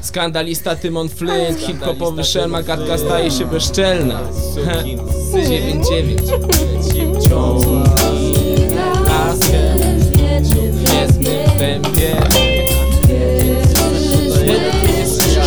Skandalista Tymon Flint, hip-hopowy Sherma, gadka staje się bezczelna. 9-9 Ciągnij laskę w niezmym tempie Kiedy słyszysz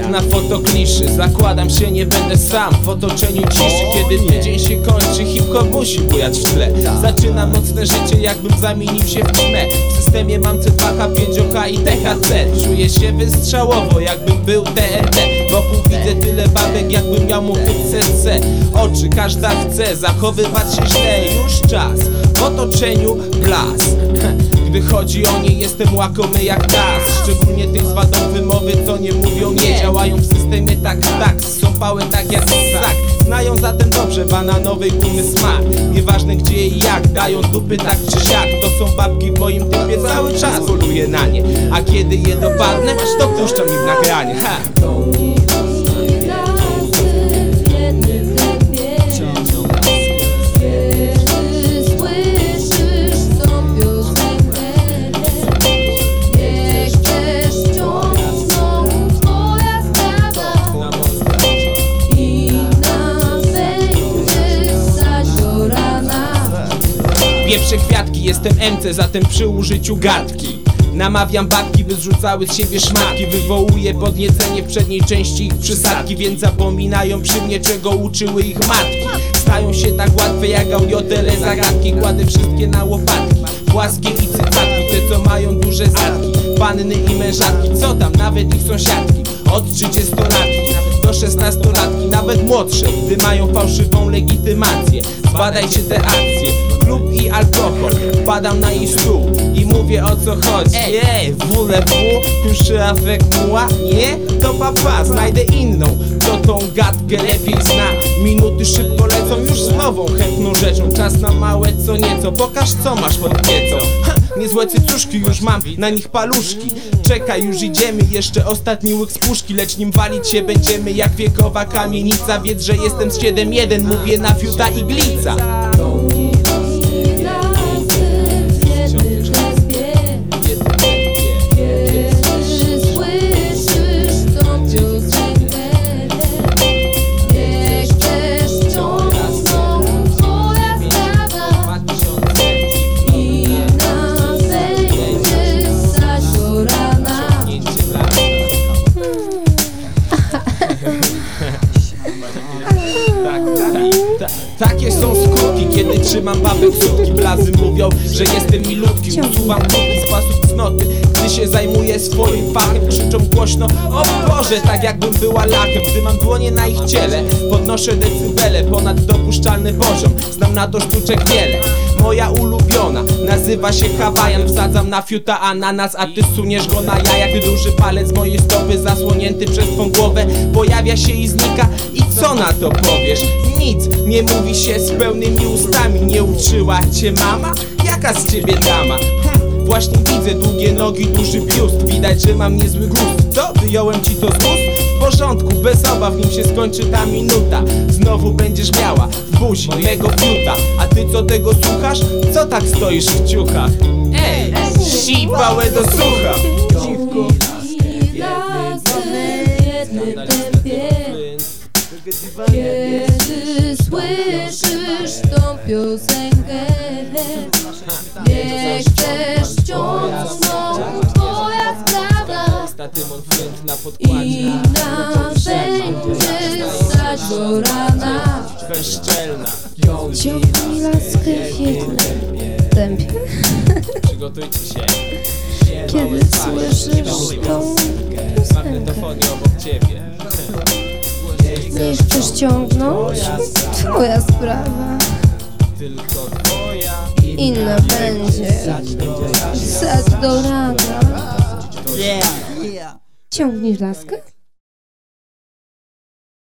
jak na fotokliszy. Zakładam się, nie będę sam w otoczeniu ciszy. Kiedy tydzień się kończy, hip-hop musi bujać w tle. Zaczynam nocne życie, jakbym zamienił się w ćmę W systemie mam C2K, 5K i THC Czuję się wystrzałowo, jakbym był TRT Wokół widzę tyle babek, jakbym miał mu CC Oczy każda chce zachowywać się źle. Już czas, w otoczeniu blask. Gdy chodzi o nie jestem łakomy jak gaz Szczególnie wymowy co nie mówią nie Działają w systemie tak tak. Sąpałe tak jak sak Znają zatem dobrze bananowej gumy smak. Nieważne gdzie i jak Dają dupy tak czy siak. To są babki w moim typie Cały czas. Poluję na nie. A kiedy je dopadnę To puszczam im nagranie ha. Pierwsze kwiatki, jestem MC, zatem przy użyciu gadki. Namawiam babki, by zrzucały z siebie szmatki Wywołuję podniecenie w przedniej części ich przysadki Więc zapominają przy mnie, czego uczyły ich matki. Stają się tak łatwe jak audiotele zagadki. Kładę wszystkie na łopatki Płaskie i cycatki, te co mają duże zadki. Panny i mężatki, co tam, nawet ich sąsiadki. Od 30-latki do 16-latki, nawet młodsze. Gdy mają fałszywą legitymację Zbadajcie te akcje Klub i alkohol, padam na jej stół I mówię o co chodzi. Ej, WLW, kuszy avec moi Nie? To papa, znajdę inną. Kto tą gadkę lepiej zna. Minuty szybko lecą już z nową chętną rzeczą. Czas na małe co nieco Pokaż co masz pod piecą. Niezłe cycuszki już mam, na nich paluszki. Czekaj, już idziemy, jeszcze ostatni łyk z puszki. Lecz nim walić się będziemy jak wiekowa kamienica. Wiedz, że jestem z 7-1, mówię na fiuta i trzymam babę w sutki Blazy mówią, że jestem milutki. Usuwam krótki z pasów cnoty. Gdy się zajmuję swoim fachem Krzyczą głośno, o Boże Tak jakbym była lachem Gdy mam dłonie na ich ciele Podnoszę decybele. Ponad dopuszczalny poziom Znam na to sztuczek wiele. Moja ulubiona nazywa się Hawaiian. Wsadzam na fiuta ananas, a ty suniesz go na jaja. Gdy duży palec mojej stopy zasłonięty przez twą głowę Pojawia się i znika. I co na to powiesz? Nic, nie mówi się z pełnymi ustami Nie uczyła cię mama? Jaka z ciebie dama? Hm, właśnie widzę długie nogi, duży biust Widać, że mam niezły gust Co? Wyjąłem ci to z ust? W porządku, bez obaw, nim się skończy ta minuta Znowu będziesz miała w buzi mego fiuta A ty co tego słuchasz? Co tak stoisz w ciuchach? Ej, sipałe do sucha Kiedy słyszysz tą piosenkę Nie chcesz wciąż znowu twoja sprawa I podkładzie. nas będzie stać do rana. Bezczelna. Ciągnij laskę w jednym tempie. Przygotujcie się. Kiedy słyszysz tą piosenkę. Magnetofonie obok ciebie. Nie chcesz ciągnąć? Twoja sprawa Tylko twoja. Inna będzie. Sad do rana. Ciągniesz laskę?